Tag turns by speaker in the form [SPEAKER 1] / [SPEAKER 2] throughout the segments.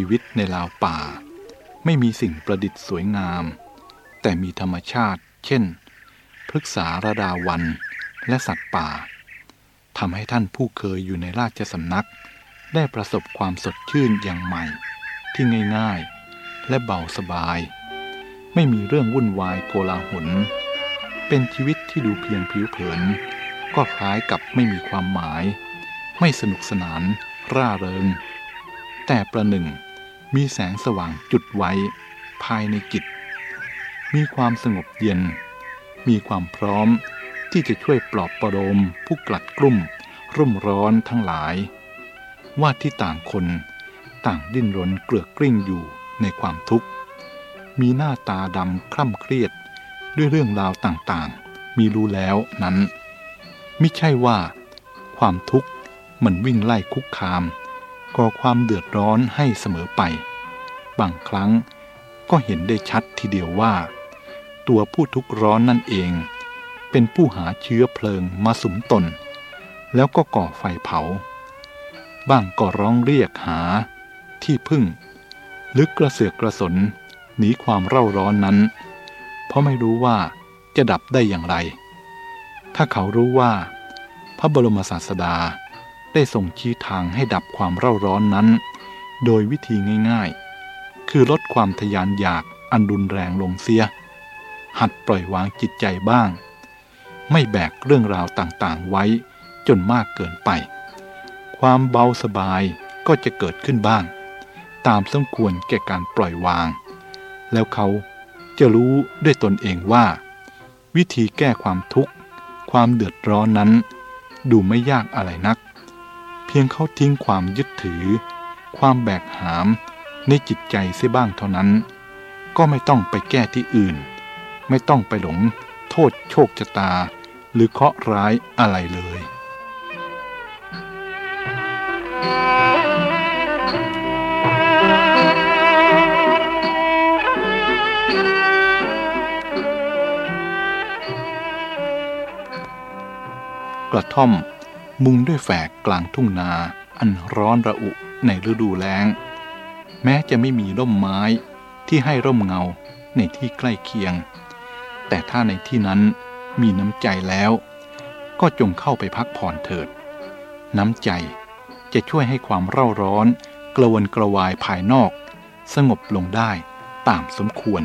[SPEAKER 1] ชีวิตในลาวป่า ไม่มีสิ่งประดิษฐ์สวยงาม แต่มีธรรมชาติ เช่น พฤกษาระดาวันและสัตว์ป่าทำให้ท่านผู้เคยอยู่ในราชสำนัก ได้ประสบความสดชื่นอย่างใหม่ ที่ง่ายๆ และเบาสบาย ไม่มีเรื่องวุ่นวายโกลาหลเป็นชีวิตที่ดูเพียงผิวเผิน ก็คล้ายกับไม่มีความหมาย ไม่สนุกสนานร่าเริง แต่ประหนึ่ง มีแสงสว่างจุดไว้ ภายในจิต มีความสงบเย็น มีความพร้อมที่จะช่วยปลอบประโลมผู้กลัดกลุ่ม รุ่มร้อนทั้งหลาย ว่าที่ต่างคนต่างดิ้นรนเกลือกกลิ้งอยู่ในความทุกข์ มีหน้าตาดำคร่ำเครียดด้วยเรื่องราวต่างๆ มีรู้แล้วนั้น ไม่ใช่ว่า ความทุกข์มันวิ่งไล่คุกคาม ก่อความเดือดร้อนให้เสมอไป บางครั้งก็เห็นได้ชัดทีเดียวว่า ตัวผู้ทุกข์ร้อนนั่นเอง เป็นผู้หาเชื้อเพลิงมาสุมตน แล้วก็ก่อไฟเผา บ้างก็ร้องเรียกหาที่พึ่งหรือกระเสือกกระสนหนีความเร่าร้อนนั้น เพราะไม่รู้ว่าจะดับได้อย่างไร ถ้าเขารู้ว่า พระบรมศาสดา ได้ส่งชี้ทางให้ดับความเร่าร้อนนั้น โดยวิธีง่ายๆ คือลดความทยานอยากอันรุนแรงลงเสีย หัดปล่อยวางจิตใจบ้าง ไม่แบกเรื่องราวต่างๆไว้จนมากเกินไป ความเบาสบายก็จะเกิดขึ้นบ้าง ตามสมควรแก่การปล่อยวาง แล้วเขาจะรู้ด้วยตนเองว่า วิธีแก้ความทุกข์ ความเดือดร้อนนั้น ดูไม่ยากอะไรนัก เพียงเขาทิ้งความยึดถือ ความแบกหามในจิตใจเสียบ้างเท่านั้น ก็ไม่ต้องไปแก้ที่อื่น ไม่ต้องไปหลงโทษโชคชะตา หรือเคราะห์ร้ายอะไรเลยกระท่อม มุงด้วยแฝกกลางทุ่งนาอันร้อนระอุในฤดูแล้ง แม้จะไม่มีร่มไม้ที่ให้ร่มเงาในที่ใกล้เคียง แต่ถ้าในที่นั้นมีน้ำใจแล้ว ก็จงเข้าไปพักผ่อนเถิด น้ำใจจะช่วยให้ความเร่าร้อน กระวนกระวายภายนอก สงบลงได้ตามสมควร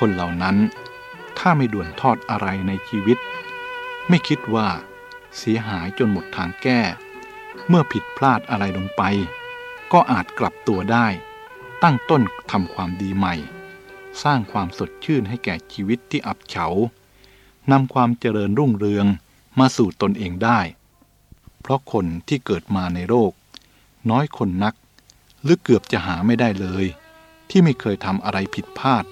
[SPEAKER 1] คนเหล่านั้น ถ้าไม่ด่วนทอดอะไรในชีวิต ไม่คิดว่า เสียหายจนหมดทางแก้ เมื่อผิดพลาดอะไรลงไป ก็อาจกลับตัวได้ ตั้งต้นทำความดีใหม่ สร้างความสดชื่นให้แก่ชีวิตที่อับเฉานำความเจริญรุ่งเรืองมาสู่ตนเองได้ เพราะคนที่เกิดมาในโลกน้อยคนนัก หรือเกือบจะหาไม่ได้เลย ที่ไม่เคยทำอะไรผิดพลาด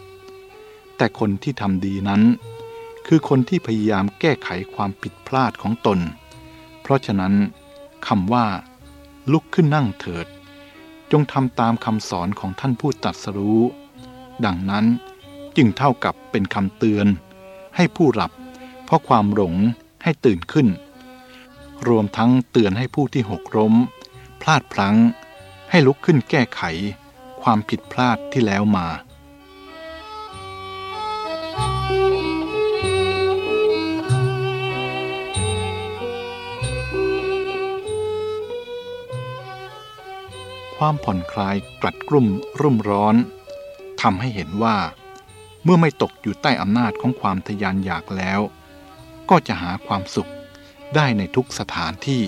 [SPEAKER 1] แต่คนที่ทำดีนั้น คือคนที่พยายามแก้ไขความผิดพลาดของตน เพราะฉะนั้นคำว่า ลุกขึ้นนั่งเถิด จงทำตามคำสอนของท่านผู้ตรัสรู้ ดังนั้นจึงเท่ากับเป็นคำเตือน ให้ผู้หลับ เพราะความหลงให้ตื่นขึ้น รวมทั้งเตือนให้ผู้ที่หกล้ม พลาดพลั้ง ให้ลุกขึ้นแก้ไข ความผิดพลาดที่แล้วมา ความผ่อนคลายกลัดกลุ่มรุ่มร้อนทำให้เห็นว่า เมื่อไม่ตกอยู่ใต้อำนาจของความทยานอยากแล้ว ก็จะหาความสุขได้ในทุกสถานที่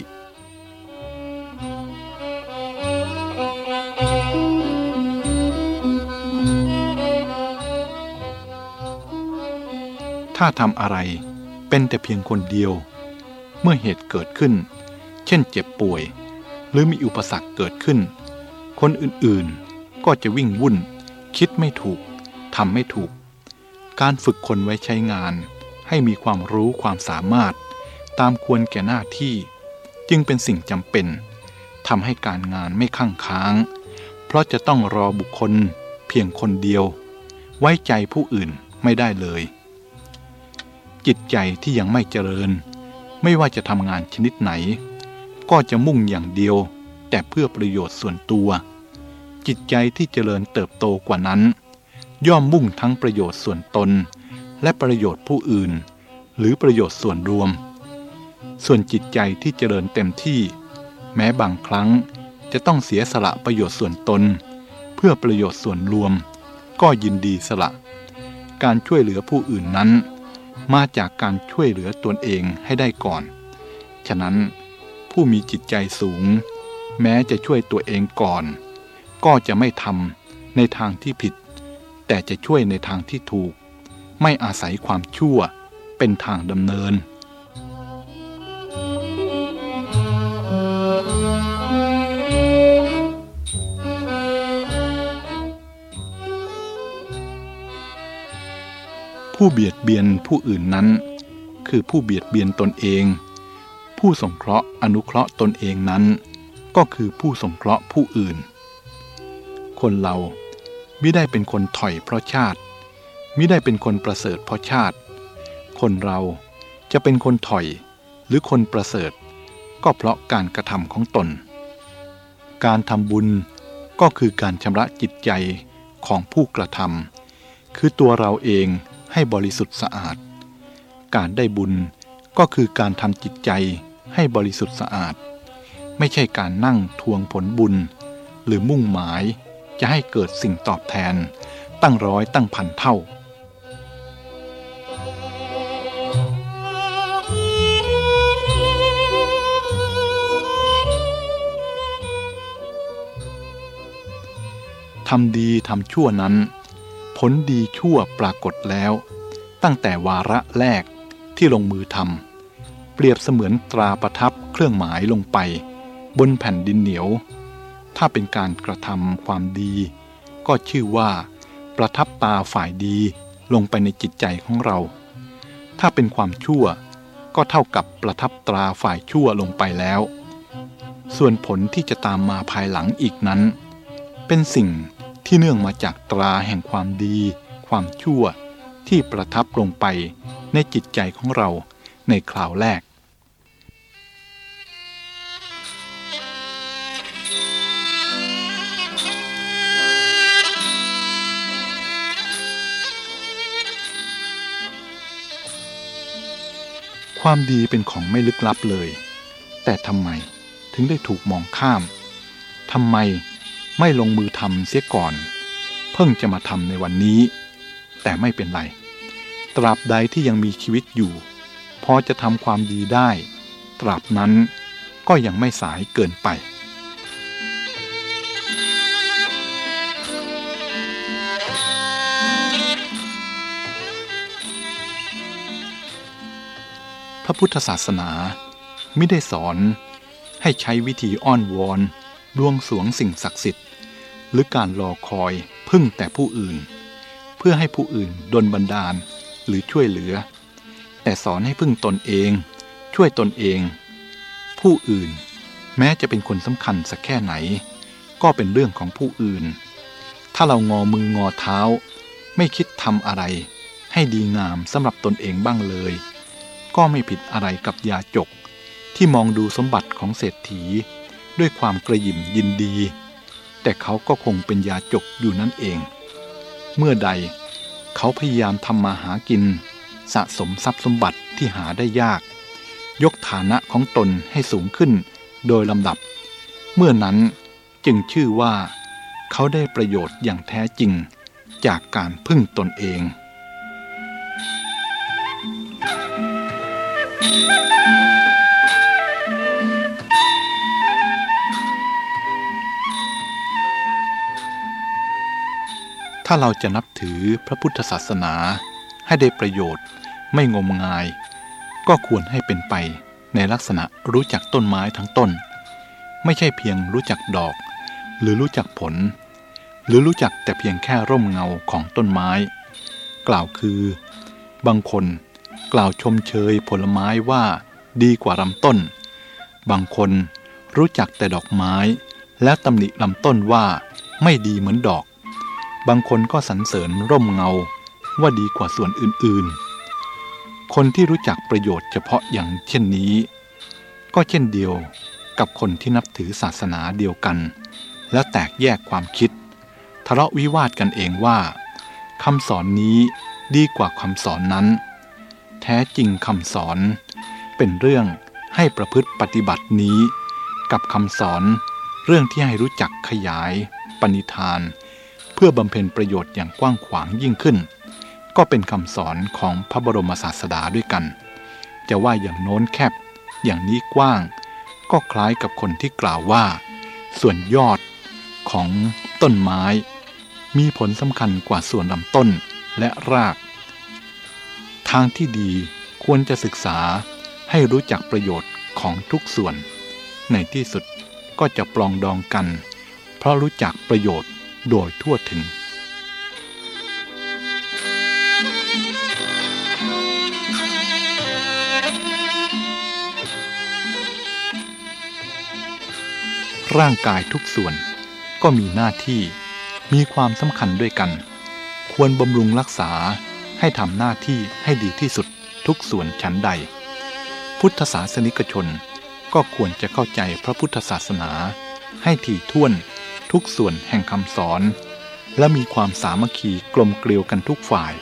[SPEAKER 1] ถ้าทำอะไรเป็นแต่เพียงคนเดียว เมื่อเหตุเกิดขึ้น เช่นเจ็บป่วย หรือมีอุปสรรคเกิดขึ้น คนอื่นๆ ก็จะวิ่งวุ่น คิดไม่ถูกทำไม่ถูก การฝึกคนไว้ใช้งาน ให้มีความรู้ความสามารถ ตามควรแก่หน้าที่ จึงเป็นสิ่งจำเป็นทำให้การงานไม่ข้างค้าง เพราะจะต้องรอบุคคลเพียงคนเดียว ไว้ใจผู้อื่นไม่ได้เลย จิตใจที่ยังไม่เจริญ ไม่ว่าจะทำงานชนิดไหน ก็จะมุ่งอย่างเดียว แต่เพื่อประโยชน์ส่วนตัว จิตใจที่เจริญเติบโตกว่านั้น ย่อมมุ่งทั้งประโยชน์ส่วนตน และประโยชน์ผู้อื่น หรือประโยชน์ส่วนรวม ส่วนจิตใจที่เจริญเต็มที่ แม้บางครั้งจะต้องเสียสละประโยชน์ส่วนตน เพื่อประโยชน์ส่วนรวม ก็ยินดีสละ การช่วยเหลือผู้อื่นนั้น มาจากการช่วยเหลือตนเองให้ได้ก่อน ฉะนั้นผู้มีจิตใจสูง แม้จะช่วยตัวเองก่อน ก็จะไม่ทำในทางที่ผิด แต่จะช่วยในทางที่ถูก ไม่อาศัยความชั่วเป็นทางดำเนิน ผู้เบียดเบียนผู้อื่นนั้น คือผู้เบียดเบียนตนเอง ผู้สงเคราะห์อนุเคราะห์ตนเองนั้น ก็คือผู้สงเคราะห์ผู้อื่น คนเราไม่ได้เป็นคนถอยเพราะชาติไม่ได้เป็นคนประเสริฐเพราะชาติ คนเราจะเป็นคนถอยหรือคนประเสริฐ ก็เพราะการกระทำของตน การทำบุญก็คือการชำระจิตใจของผู้กระทำคือตัวเราเองให้บริสุทธิ์สะอาด การได้บุญก็คือการทำจิตใจให้บริสุทธิ์สะอาด ไม่ใช่การนั่งทวงผลบุญ หรือมุ่งหมาย จะให้เกิดสิ่งตอบแทน ตั้งร้อยตั้งพันเท่าทำดีทำชั่วนั้น ผลดีชั่วปรากฏแล้ว ตั้งแต่วาระแรกที่ลงมือทำเปรียบเสมือนตราประทับเครื่องหมายลงไป บนแผ่นดินเหนียว ถ้าเป็นการกระทำความดี ก็ชื่อว่า ประทับตาฝ่ายดีลงไปในจิตใจของเรา ถ้าเป็นความชั่วก็เท่ากับประทับตราฝ่ายชั่วลงไปแล้ว ส่วนผลที่จะตามมาภายหลังอีกนั้น เป็นสิ่งที่เนื่องมาจากตราแห่งความดี ความชั่วที่ประทับลงไปในจิตใจของเราในคราวแรก ความดีเป็นของไม่ลึกลับเลย แต่ทำไมถึงได้ถูกมองข้ามทำไมไม่ลงมือทำเสียก่อน เพิ่งจะมาทำในวันนี้ แต่ไม่เป็นไร ตราบใดที่ยังมีชีวิตอยู่พอจะทำความดีได้ ตราบนั้นก็ยังไม่สายเกินไป ระพุทธศาสนาไม่ได้สอนให้ใช้วิธีอ้อนวอนดวงสวงสิ่งศักดิ์สิทธิ์ หรือการรอคอยพึ่งแต่ผู้อื่น เพื่อให้ผู้อื่นดลบันดาลหรือช่วยเหลือ แต่สอนให้พึ่งตนเอง ช่วยตนเอง ผู้อื่น แม้จะเป็นคนสำคัญสักแค่ไหน ก็เป็นเรื่องของผู้อื่น ถ้าเรางอมืองอเท้า ไม่คิดทำอะไร ให้ดีงามสำหรับตนเองบ้างเลย ก็ไม่ผิดอะไรกับยาจก ที่มองดูสมบัติของเศรษฐี ด้วยความกระยิมยินดี แต่เขาก็คงเป็นยาจกอยู่นั่นเอง เมื่อใดเขาพยายามทำมาหากิน สะสมทรัพย์สมบัติที่หาได้ยาก ยกฐานะของตนให้สูงขึ้นโดยลำดับ เมื่อนั้นจึงชื่อว่า เขาได้ประโยชน์อย่างแท้จริงจากการพึ่งตนเอง ถ้าเราจะนับถือพระพุทธศาสนาให้ได้ประโยชน์ไม่งมงาย ก็ควรให้เป็นไปในลักษณะรู้จักต้นไม้ทั้งต้น ไม่ใช่เพียงรู้จักดอก หรือรู้จักผล หรือรู้จักแต่เพียงแค่ร่มเงาของต้นไม้ กล่าวคือ บางคน กล่าวชมเชยผลไม้ว่าดีกว่าลำต้น บางคนรู้จักแต่ดอกไม้ แล้วตำหนิลำต้นว่าไม่ดีเหมือนดอก บางคนก็สรรเสริญร่มเงาว่าดีกว่าส่วนอื่นๆ คนที่รู้จักประโยชน์เฉพาะอย่างเช่นนี้ ก็เช่นเดียวกับคนที่นับถือศาสนาเดียวกัน และแตกแยกความคิด ทะเลาะวิวาทกันเองว่าคำสอนนี้ดีกว่าคำสอนนั้น แท้จริงคำสอน เป็นเรื่องให้ประพฤติปฏิบัตินี้ กับคำสอนเรื่องที่ให้รู้จักขยายปณิธาน เพื่อบำเพ็ญประโยชน์อย่างกว้างขวางยิ่งขึ้น ก็เป็นคำสอนของพระบรมศาสดาด้วยกัน จะว่าอย่างโน้นแคบ อย่างนี้กว้าง ก็คล้ายกับคนที่กล่าวว่า ส่วนยอดของต้นไม้ มีผลสำคัญกว่าส่วนลำต้นและราก ทางที่ดีควรจะศึกษาให้รู้จักประโยชน์ของทุกส่วน ในที่สุดก็จะปลองดองกัน เพราะรู้จักประโยชน์โดยทั่วถึง ร่างกายทุกส่วนก็มีหน้าที่มีความสำคัญด้วยกัน ควรบำรุงรักษา ให้ทำหน้าที่ให้ดีที่สุดทุกส่วนชั้นใด พุทธศาสนิกชนก็ควรจะเข้าใจพระพุทธศาสนา ให้ถี่ถ้วนทุกส่วนแห่งคำสอน และมีความสามัคคีกลมเกลียวกันทุกฝ่าย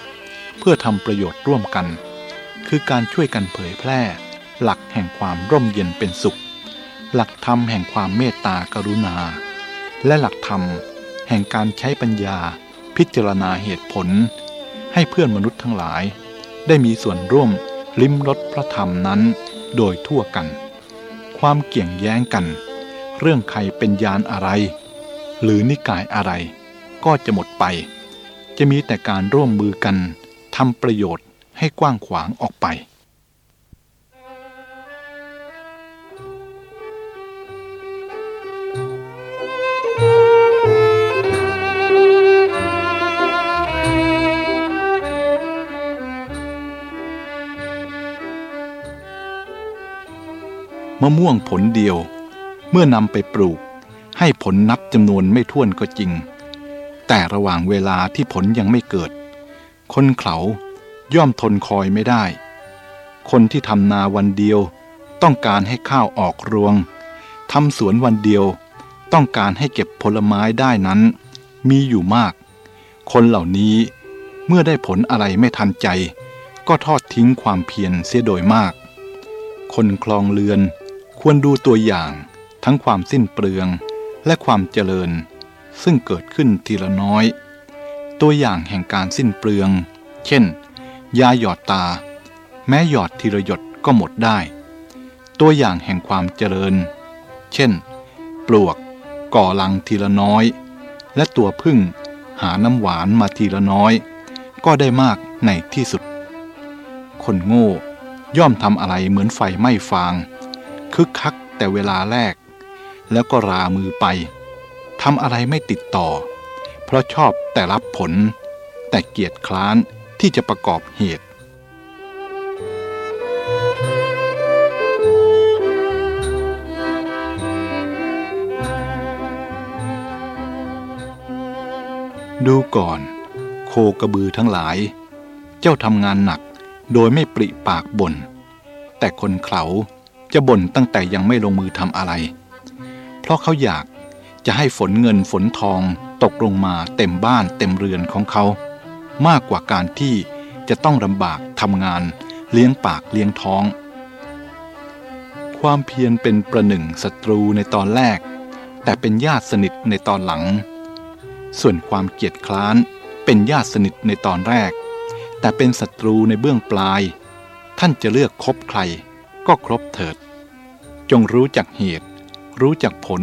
[SPEAKER 1] เพื่อทำประโยชน์ร่วมกัน คือการช่วยกันเผยแพร่ หลักแห่งความร่มเย็นเป็นสุข หลักธรรมแห่งความเมตตากรุณา และหลักธรรมแห่งการใช้ปัญญาพิจารณาเหตุผล ให้เพื่อนมนุษย์ทั้งหลาย ได้มีส่วนร่วมลิ้มรสพระธรรมนั้น โดยทั่วกัน ความเกี่ยงแย้งกัน เรื่องใครเป็นยานอะไร หรือนิกายอะไร ก็จะหมดไป จะมีแต่การร่วมมือกันทำประโยชน์ให้กว้างขวางออกไป มะม่วงผลเดียว เมื่อนำไปปลูก ให้ผลนับจำนวนไม่ถ้วนก็จริง แต่ระหว่างเวลาที่ผลยังไม่เกิด คนเขาย่อมทนคอยไม่ได้ คนที่ทำนาวันเดียว ต้องการให้ข้าวออกรวงทำสวนวันเดียว ต้องการให้เก็บผลไม้ได้นั้น มีอยู่มาก คนเหล่านี้เมื่อได้ผลอะไรไม่ทันใจ ก็ทอดทิ้งความเพียรเสียโดยมาก คนคลองเรือน ควรดูตัวอย่างทั้งความสิ้นเปลืองและความเจริญ ซึ่งเกิดขึ้นทีละน้อย ตัวอย่างแห่งการสิ้นเปลือง เช่น ยาหยอดตา แม้หยอดทีละหยดก็หมดได้ ตัวอย่างแห่งความเจริญ เช่น ปลวกก่อลังทีละน้อย และตัวพึ่งหาน้ำหวานมาทีละน้อย ก็ได้มากในที่สุด คนโง่ย่อมทำอะไรเหมือนไฟไหม้ฟาง คึกคักแต่เวลาแรก แล้วก็รามือไปทำอะไรไม่ติดต่อ เพราะชอบแต่รับผล แต่เกียจคร้านที่จะประกอบเหตุดูก่อน โคกระบือทั้งหลาย เจ้าทำงานหนักโดยไม่ปริปากบน่นแต่คนเขา จะบ่นตั้งแต่ยังไม่ลงมือทำอะไร เพราะเขาอยากจะให้ฝนเงินฝนทองตกลงมาเต็มบ้านเต็มเรือนของเขา มากกว่าการที่จะต้องลำบากทำงานเลี้ยงปากเลี้ยงท้อง ความเพียรเป็นประหนึ่งศัตรูในตอนแรก แต่เป็นญาติสนิทในตอนหลัง ส่วนความเกียจคร้านเป็นญาติสนิทในตอนแรก แต่เป็นศัตรูในเบื้องปลาย ท่านจะเลือกคบใคร ก็ครบเถิด จงรู้จักเหตุ รู้จักผล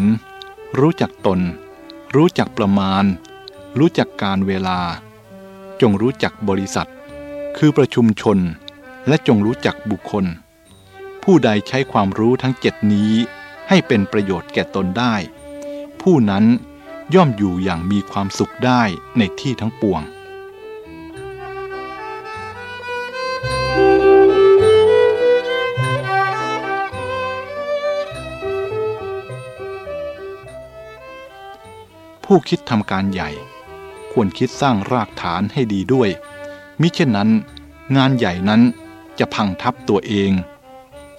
[SPEAKER 1] รู้จักตน รู้จักประมาณ รู้จักการเวลา จงรู้จักบริษัท คือประชุมชน และจงรู้จักบุคคล ผู้ใดใช้ความรู้ทั้งเจ็ดนี้ ให้เป็นประโยชน์แก่ตนได้ ผู้นั้นย่อมอยู่อย่างมีความสุขได้ในที่ทั้งปวง ผู้คิดทำการใหญ่ ควรคิดสร้างรากฐานให้ดีด้วย มิเช่นนั้น งานใหญ่นั้นจะพังทับตัวเอง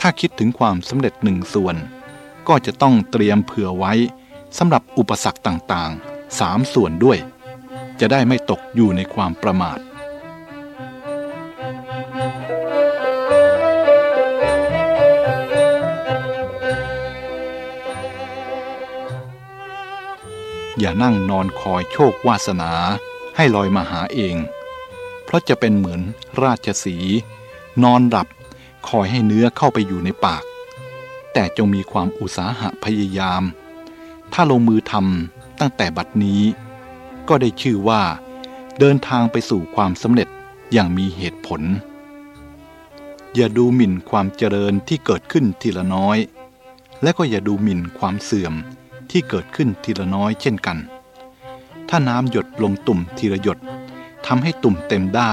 [SPEAKER 1] ถ้าคิดถึงความสำเร็จหนึ่งส่วน ก็จะต้องเตรียมเผื่อไว้สำหรับอุปสรรคต่างๆสามส่วนด้วย จะได้ไม่ตกอยู่ในความประมาท อย่านั่งนอนคอยโชควาสนา ให้ลอยมาหาเอง เพราะจะเป็นเหมือนราชสี นอนหลับคอยให้เนื้อเข้าไปอยู่ในปาก แต่จงมีความอุตสาหะพยายาม ถ้าลงมือทำตั้งแต่บัดนี้ ก็ได้ชื่อว่า เดินทางไปสู่ความสำเร็จอย่างมีเหตุผล อย่าดูหมิ่นความเจริญที่เกิดขึ้นทีละน้อย และก็อย่าดูหมิ่นความเสื่อม ที่เกิดขึ้นทีละน้อยเช่นกัน ถ้าน้ำหยดลงตุ่มทีละหยดทำให้ตุ่มเต็มได้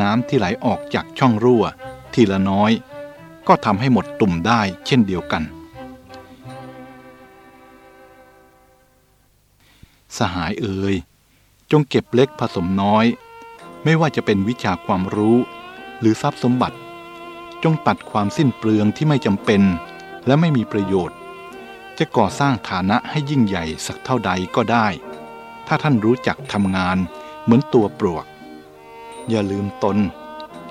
[SPEAKER 1] น้ำที่ไหลออกจากช่องรั่ว ทีละน้อย ก็ทำให้หมดตุ่มได้เช่นเดียวกัน สหายเอ่ยจงเก็บเล็กผสมน้อย ไม่ว่าจะเป็นวิชาความรู้ หรือทรัพย์สมบัติ จงตัดความสิ้นเปลืองที่ไม่จำเป็น และไม่มีประโยชน์ จะก่อสร้างฐานะให้ยิ่งใหญ่สักเท่าใดก็ได้ ถ้าท่านรู้จักทำงานเหมือนตัวปลวก อย่าลืมตน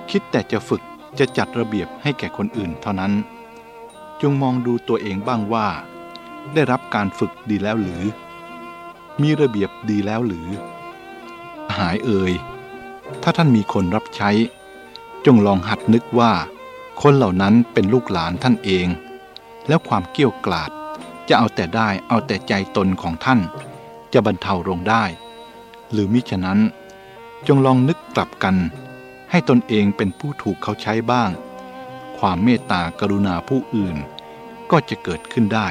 [SPEAKER 1] คิดแต่จะฝึกจะจัดระเบียบให้แก่คนอื่นเท่านั้น จงมองดูตัวเองบ้างว่า ได้รับการฝึกดีแล้วหรือ มีระเบียบดีแล้วหรือ หายเอ่ยถ้าท่านมีคนรับใช้ จงลองหัดนึกว่า คนเหล่านั้นเป็นลูกหลานท่านเอง แล้วความเกี้ยวกลาด จะเอาแต่ได้เอาแต่ใจตนของท่าน จะบรรเทาลงได้ หรือมิฉะนั้น จงลองนึกกลับกัน ให้ตนเองเป็นผู้ถูกเขาใช้บ้าง ความเมตตากรุณาผู้อื่น ก็จะเกิดขึ้นได้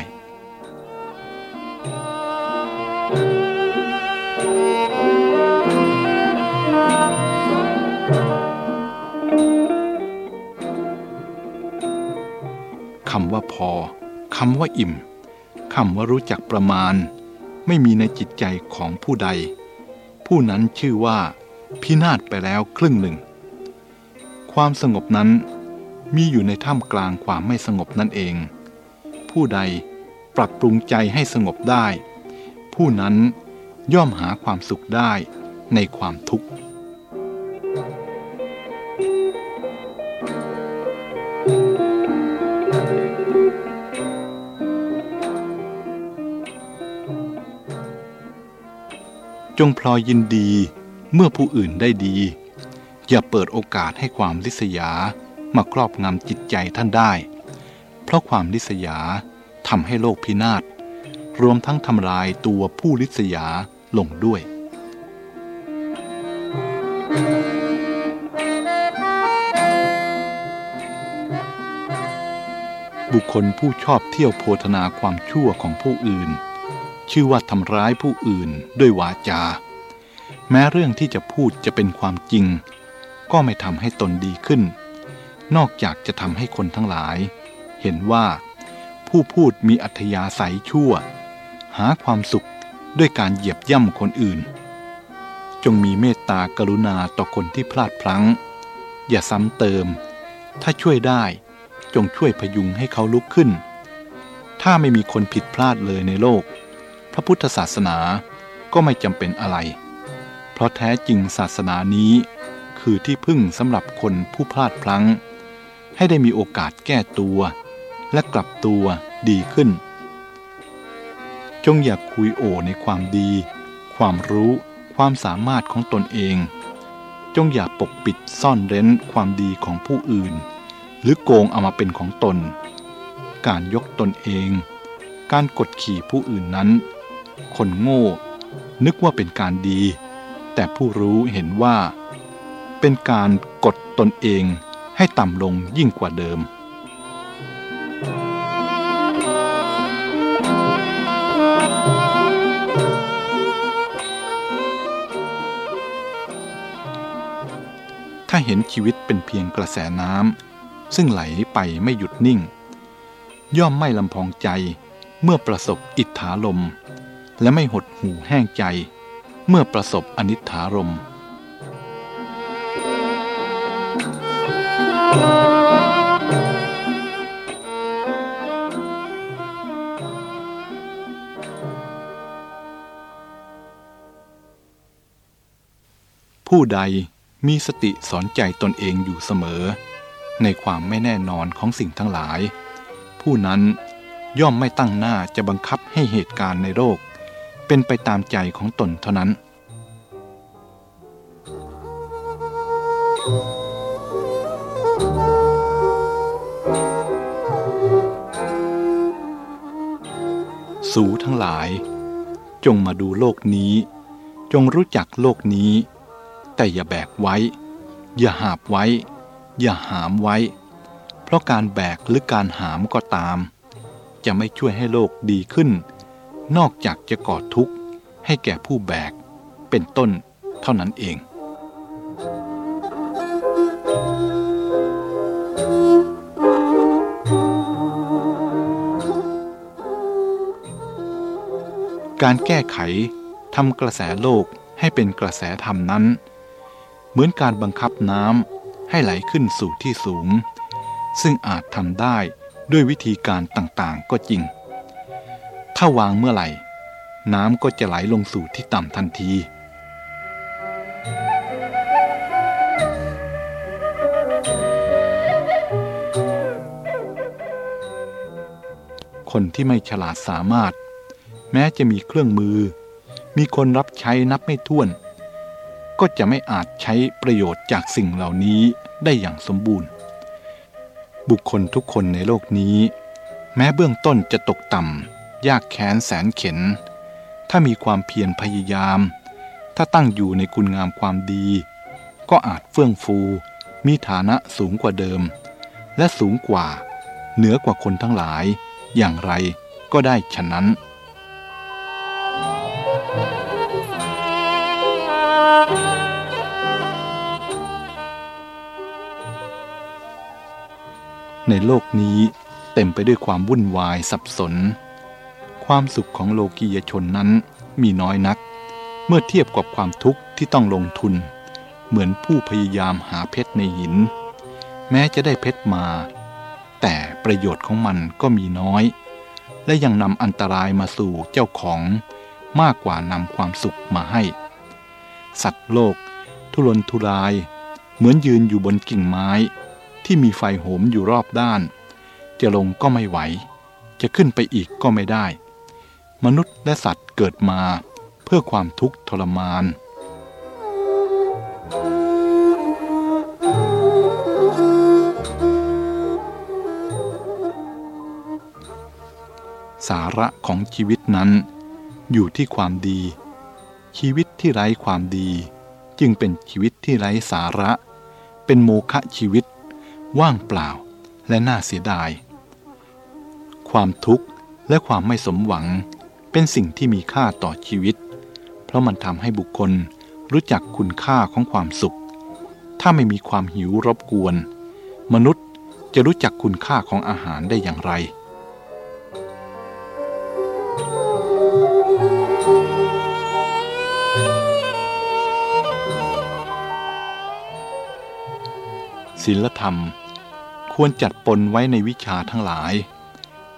[SPEAKER 1] คำว่าพอ คำว่าอิ่มำว่ารู้จักประมาณ ไม่มีในจิตใจของผู้ใด ผู้นั้นชื่อว่าพินาศไปแล้วครึ่งหนึ่ง ความสงบนั้นมีอยู่ในท่ามกลางความไม่สงบนั่นเอง ผู้ใดปรับปรุงใจให้สงบได้ ผู้นั้นย่อมหาความสุขได้ในความทุกข์ จงพลอยยินดีเมื่อผู้อื่นได้ดี อย่าเปิดโอกาสให้ความลิษยามาครอบงำจิตใจท่านได้ เพราะความลิษยาทำให้โลกพินาศ รวมทั้งทำลายตัวผู้ลิษยาลงด้วยบุคคลผู้ชอบเที่ยวโพธนาความชั่วของผู้อื่น ชื่อว่าทำร้ายผู้อื่นด้วยวาจา แม้เรื่องที่จะพูดจะเป็นความจริง ก็ไม่ทำให้ตนดีขึ้น นอกจากจะทำให้คนทั้งหลาย เห็นว่า ผู้พูดมีอัธยาศัยชั่ว หาความสุขด้วยการเหยียบย่ำคนอื่น จงมีเมตตากรุณาต่อคนที่พลาดพลั้ง อย่าซ้ำเติม ถ้าช่วยได้จงช่วยพยุงให้เขาลุกขึ้น ถ้าไม่มีคนผิดพลาดเลยในโลก พระพุทธศาสนาก็ไม่จำเป็นอะไร เพราะแท้จริงศาสนานี้ คือที่พึ่งสำหรับคนผู้พลาดพลั้ง ให้ได้มีโอกาสแก้ตัว และกลับตัวดีขึ้น จงอย่าคุยโอในความดี ความรู้ความสามารถของตนเอง จงอย่าปกปิดซ่อนเร้นความดีของผู้อื่น หรือโกงเอามาเป็นของตน การยกตนเอง การกดขี่ผู้อื่นนั้น คนโง่ นึกว่าเป็นการดี แต่ผู้รู้เห็นว่า เป็นการกดตนเองให้ต่ำลงยิ่งกว่าเดิมถ้าเห็นชีวิตเป็นเพียงกระแสน้ำซึ่งไหลไปไม่หยุดนิ่ง ย่อมไม่ลำพองใจเมื่อประสบอิทธาลม และไม่หดหู่แห้งใจ เมื่อประสบอนิถารมผู้ใดมีสติสอนใจตนเองอยู่เสมอ ในความไม่แน่นอนของสิ่งทั้งหลาย ผู้นั้นย่อมไม่ตั้งหน้าจะบังคับให้เหตุการณ์ในโลก เป็นไปตามใจของตนเท่านั้น สูทั้งหลาย จงมาดูโลกนี้ จงรู้จักโลกนี้ แต่อย่าแบกไว้ อย่าหาบไว้ อย่าหามไว้ เพราะการแบกหรือการหามก็ตาม จะไม่ช่วยให้โลกดีขึ้น นอกจากจะก่อทุกข์ให้แก่ผู้แบก เป็นต้นเท่านั้นเองการแก้ไขทำกระแสโลกให้เป็นกระแสธรรมนั้น เหมือนการบังคับน้ำให้ไหลขึ้นสู่ที่สูง ซึ่งอาจทำได้ด้วยวิธีการต่างๆก็จริง ถ้าวางเมื่อไหร่ น้ำก็จะไหลลงสู่ที่ต่ำทันที คนที่ไม่ฉลาดสามารถ แม้จะมีเครื่องมือ มีคนรับใช้นับไม่ถ้วน ก็จะไม่อาจใช้ประโยชน์จากสิ่งเหล่านี้ได้อย่างสมบูรณ์ บุคคลทุกคนในโลกนี้ แม้เบื้องต้นจะตกต่ำ ยากแค้นแสนเข็น ถ้ามีความเพียรพยายาม ถ้าตั้งอยู่ในคุณงามความดี ก็อาจเฟื่องฟู มีฐานะสูงกว่าเดิม และสูงกว่า เหนือกว่าคนทั้งหลาย อย่างไรก็ได้ฉะนั้นในโลกนี้เต็มไปด้วยความวุ่นวายสับสน ความสุขของโลกียชนนั้นมีน้อยนัก เมื่อเทียบกับความทุกข์ที่ต้องลงทุน เหมือนผู้พยายามหาเพชรในหิน แม้จะได้เพชรมา แต่ประโยชน์ของมันก็มีน้อย และยังนำอันตรายมาสู่เจ้าของมากกว่านำความสุขมาให้ สัตว์โลก ทุรนทุราย เหมือนยืนอยู่บนกิ่งไม้ ที่มีไฟโหมอยู่รอบด้าน จะลงก็ไม่ไหว จะขึ้นไปอีกก็ไม่ได้ มนุษย์และสัตว์เกิดมา เพื่อความทุกข์ทรมาน สาระของชีวิตนั้น อยู่ที่ความดี ชีวิตที่ไร้ความดี จึงเป็นชีวิตที่ไร้สาระ เป็นโมฆะชีวิต ว่างเปล่าและน่าเสียดาย ความทุกข์และความไม่สมหวัง เป็นสิ่งที่มีค่าต่อชีวิต เพราะมันทำให้บุคคลรู้จักคุณค่าของความสุข ถ้าไม่มีความหิวรบกวน มนุษย์จะรู้จักคุณค่าของอาหารได้อย่างไรศีลธรรมควรจัดปนไว้ในวิชาทั้งหลาย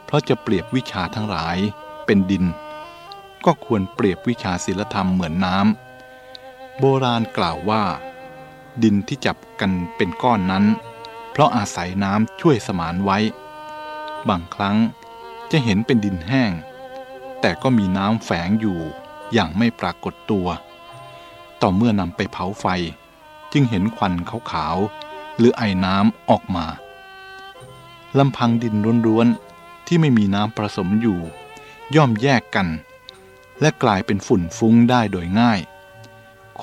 [SPEAKER 1] เพราะจะเปรียบวิชาทั้งหลายเป็นดิน ก็ควรเปรียบวิชาศีลธรรมเหมือนน้ำโบราณกล่าวว่า ดินที่จับกันเป็นก้อนนั้น เพราะอาศัยน้ำช่วยสมานไว้ บางครั้งจะเห็นเป็นดินแห้ง แต่ก็มีน้ำแฝงอยู่อย่างไม่ปรากฏตัว ต่อเมื่อนำไปเผาไฟ จึงเห็นควันขาวๆหรือไอน้ำออกมาลำพังดินร้วนๆที่ไม่มีน้ำผสมอยู่ ย่อมแยกกัน และกลายเป็นฝุ่นฟุ้งได้โดยง่าย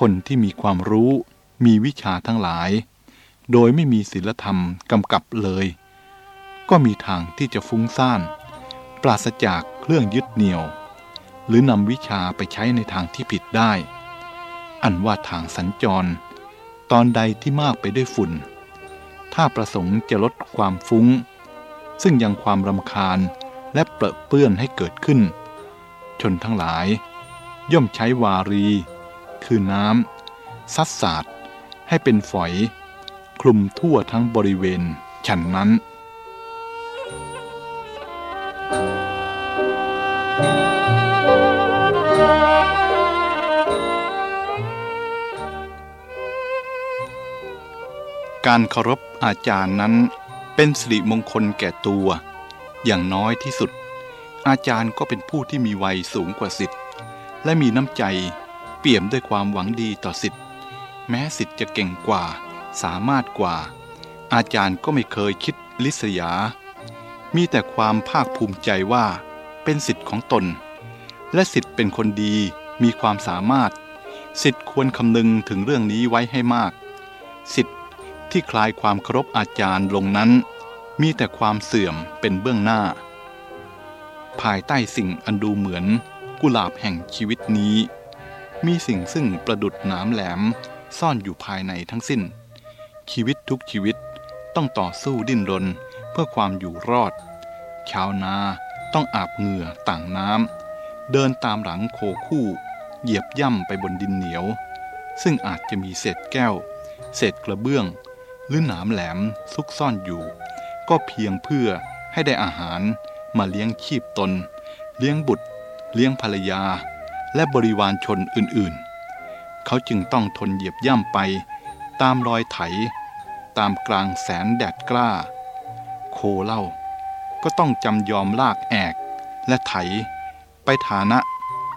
[SPEAKER 1] คนที่มีความรู้มีวิชาทั้งหลาย โดยไม่มีศีลธรรมกำกับเลย ก็มีทางที่จะฟุ้งซ่าน ปราศจากเครื่องยึดเหนี่ยว หรือนำวิชาไปใช้ในทางที่ผิดได้ อันว่าทางสัญจร ตอนใดที่มากไปด้วยฝุ่น ถ้าประสงค์จะลดความฟุ้ง ซึ่งยังความรำคาญและเปรอะเปื้อนให้เกิดขึ้น ชนทั้งหลาย ย่อมใช้วารี คือน้ำซัดสาดให้เป็นฝอย คลุมทั่วทั้งบริเวณฉันนั้น การเคารพอาจารย์นั้นเป็นสิริมงคลแก่ตัว อย่างน้อยที่สุด อาจารย์ก็เป็นผู้ที่มีวัยสูงกว่าสิทธิ์และมีน้ำใจเปี่ยมด้วยความหวังดีต่อสิทธิ์แม้สิทธิ์จะเก่งกว่า สามารถกว่า อาจารย์ก็ไม่เคยคิดลิษยา มีแต่ความภาคภูมิใจว่า เป็นสิทธิ์ของตน และสิทธิ์เป็นคนดีมีความสามารถ สิทธิ์ควรคำนึงถึงเรื่องนี้ไว้ให้มาก สิทธิ์ที่คลายความเคารพอาจารย์ลงนั้น มีแต่ความเสื่อมเป็นเบื้องหน้า ภายใต้สิ่งอันดูเหมือนกุหลาบแห่งชีวิตนี้ มีสิ่งซึ่งประดุดนามแหลมซ่อนอยู่ภายในทั้งสิ้น ชีวิตทุกชีวิตต้องต่อสู้ดิ้นรนเพื่อความอยู่รอด ชาวนาต้องอาบเหงื่อต่างน้ำเดินตามหลังโคคู่ เหยียบย่ำไปบนดินเหนียว ซึ่งอาจจะมีเศษแก้ว เศษกระเบื้อง หรือหนามแหลมซุกซ่อนอยู่ ก็เพียงเพื่อให้ได้อาหาร มาเลี้ยงชีพตน เลี้ยงบุตร เลี้ยงภรรยา และบริวารชนอื่นๆ เขาจึงต้องทนเหยียบย่ำไป ตามรอยไถ ตามกลางแสนแดดกล้า โคเล่า ก็ต้องจำยอมลากแอกและไถ ไปฐานะ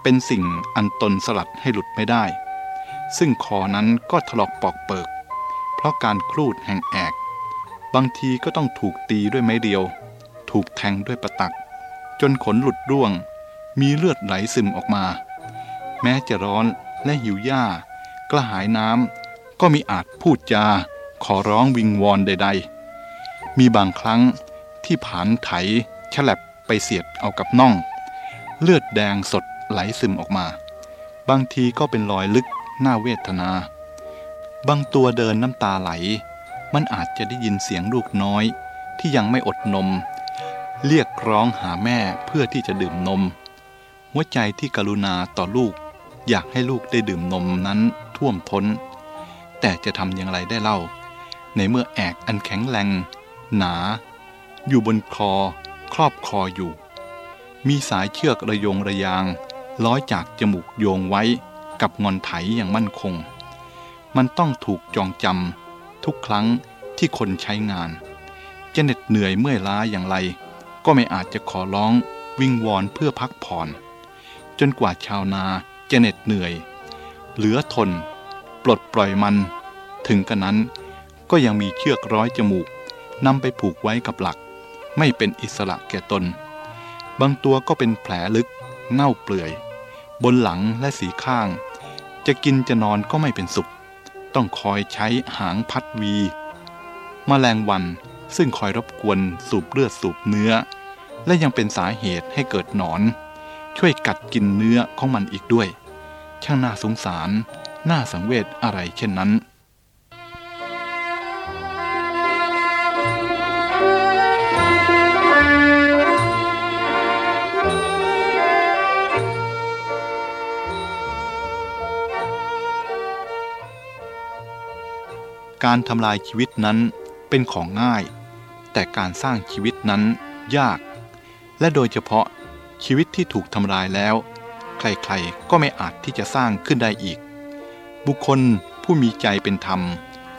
[SPEAKER 1] เป็นสิ่งอันตนสลัดให้หลุดไม่ได้ ซึ่งคอนั้นก็ถลอกปอกเปิก เพราะการครูดแห่งแอก บางทีก็ต้องถูกตีด้วยไม้เดียว ถูกแทงด้วยประตัก จนขนหลุดร่วง มีเลือดไหลซึมออกมา แม้จะร้อนและหิวหญ้า กระหายน้ำก็มีอาจพูดจา ขอร้องวิงวอนใด ๆ มีบางครั้งที่ผานไถฉลับไปเสียดเอากับน่อง เลือดแดงสดไหลซึมออกมา บางทีก็เป็นรอยลึกน่าเวทนา บางตัวเดินน้ำตาไหล มันอาจจะได้ยินเสียงลูกน้อยที่ยังไม่อดนม เรียกร้องหาแม่เพื่อที่จะดื่มนม หัวใจที่กรุณาต่อลูก อยากให้ลูกได้ดื่มนมนั้นท่วมท้น แต่จะทำอย่างไรได้เล่า ในเมื่อแอกอันแข็งแรง หนา อยู่บนคอ ครอบคออยู่ มีสายเชือกระยงระยาง ร้อยจากจมูกโยงไว้กับงอนไถอย่างมั่นคง มันต้องถูกจองจำทุกครั้งที่คนใช้งาน จะเหน็ดเหนื่อยเมื่อยล้าอย่างไร ก็ไม่อาจจะขอร้องวิงวอนเพื่อพักผ่อน จนกว่าชาวนาจะเหน็ดเหนื่อย เหลือทน ปลดปล่อยมัน ถึงกระนั้นก็ยังมีเชือกร้อยจมูกนำไปผูกไว้กับหลัก ไม่เป็นอิสระแก่ตน บางตัวก็เป็นแผลลึก เน่าเปื่อย บนหลังและสีข้าง จะกินจะนอนก็ไม่เป็นสุข ต้องคอยใช้หางพัดวีมแมลงวัน ซึ่งคอยรบกวนสูบเลือดสูบเนื้อ และยังเป็นสาเหตุให้เกิดหนอน ช่วยกัดกินเนื้อของมันอีกด้วย ช่างน่าสงสาร น่าสังเวชอะไรเช่นนั้นการทำลายชีวิตนั้นเป็นของง่าย แต่การสร้างชีวิตนั้นยาก และโดยเฉพาะชีวิตที่ถูกทำลายแล้ว ใครๆก็ไม่อาจที่จะสร้างขึ้นได้อีก บุคคลผู้มีใจเป็นธรรม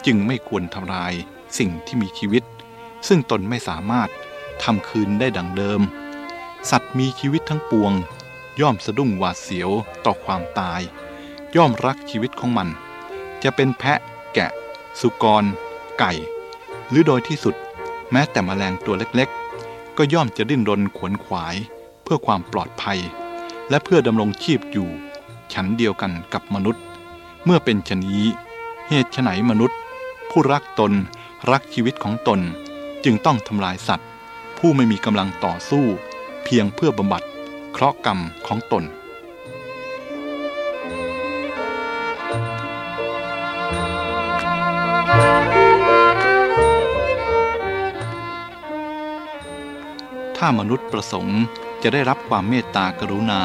[SPEAKER 1] จึงไม่ควรทำลายสิ่งที่มีชีวิต ซึ่งตนไม่สามารถทำคืนได้ดังเดิม สัตว์มีชีวิตทั้งปวง ย่อมสะดุ้งหวาดเสียวต่อความตาย ย่อมรักชีวิตของมัน จะเป็นแพะ แกะ สุกร ไก่ หรือโดยที่สุด แม้แต่มแมลงตัวเล็กๆ ก็ย่อมจะดิ้นรนขวนขวาย เพื่อความปลอดภัย และเพื่อดำรงชีพอยู่ ฉันเดียวกันกับมนุษย์ เมื่อเป็นชนี้ เหตุไฉนมนุษย์ ผู้รักตนรักชีวิตของตน จึงต้องทำลายสัตว์ ผู้ไม่มีกำลังต่อสู้ เพียงเพื่อบำบัดเคราะห์กรรมของตน ถ้ามนุษย์ประสงค์จะได้รับความเมตตากรุณา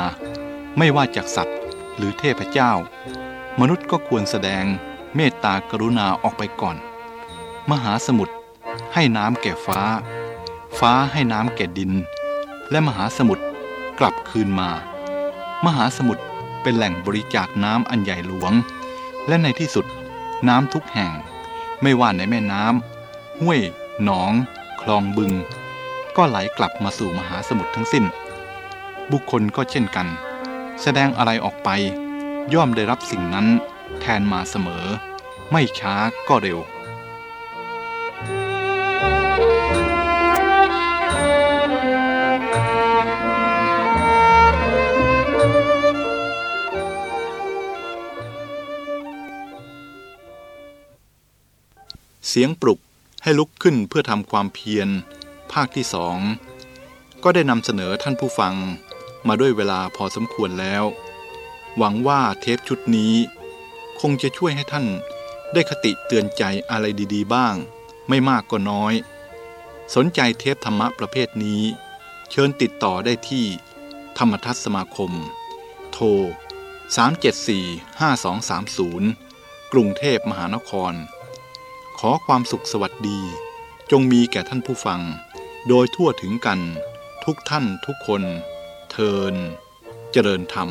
[SPEAKER 1] ไม่ว่าจากสัตว์หรือเทพเจ้า มนุษย์ก็ควรแสดงเมตตากรุณาออกไปก่อน มหาสมุทรให้น้ำแก่ฟ้า ฟ้าให้น้ำแก่ดิน และมหาสมุทรกลับคืนมา มหาสมุทรเป็นแหล่งบริจาคน้ำอันใหญ่หลวง และในที่สุดน้ำทุกแห่ง ไม่ว่าในแม่น้ำห้วย หนอง คลองบึง ก็ไหลกลับมาสู่มหาสมุทรทั้งสิ้น บุคคลก็เช่นกัน แสดงอะไรออกไป ย่อมได้รับสิ่งนั้นแทนมาเสมอ ไม่ช้าก็เร็วเสียงปลุกให้ลุกขึ้นเพื่อทำความเพียร คที่สองก็ได้นำเสนอท่านผู้ฟังมาด้วยเวลาพอสมควรแล้ว หวังว่าเทปชุดนี้ คงจะช่วยให้ท่านได้คติเตือนใจอะไรดีๆ บ้าง ไม่มากก็น้อย สนใจเทปธรรมะประเภทนี้ เชิญติดต่อได้ที่ ธรรมทัศสมาคม โทร 374-5230 กรุงเทพมหานคร ขอความสุขสวัสดี จงมีแก่ท่านผู้ฟัง โดยทั่วถึงกัน ทุกท่านทุกคน เทิน เจริญธรรม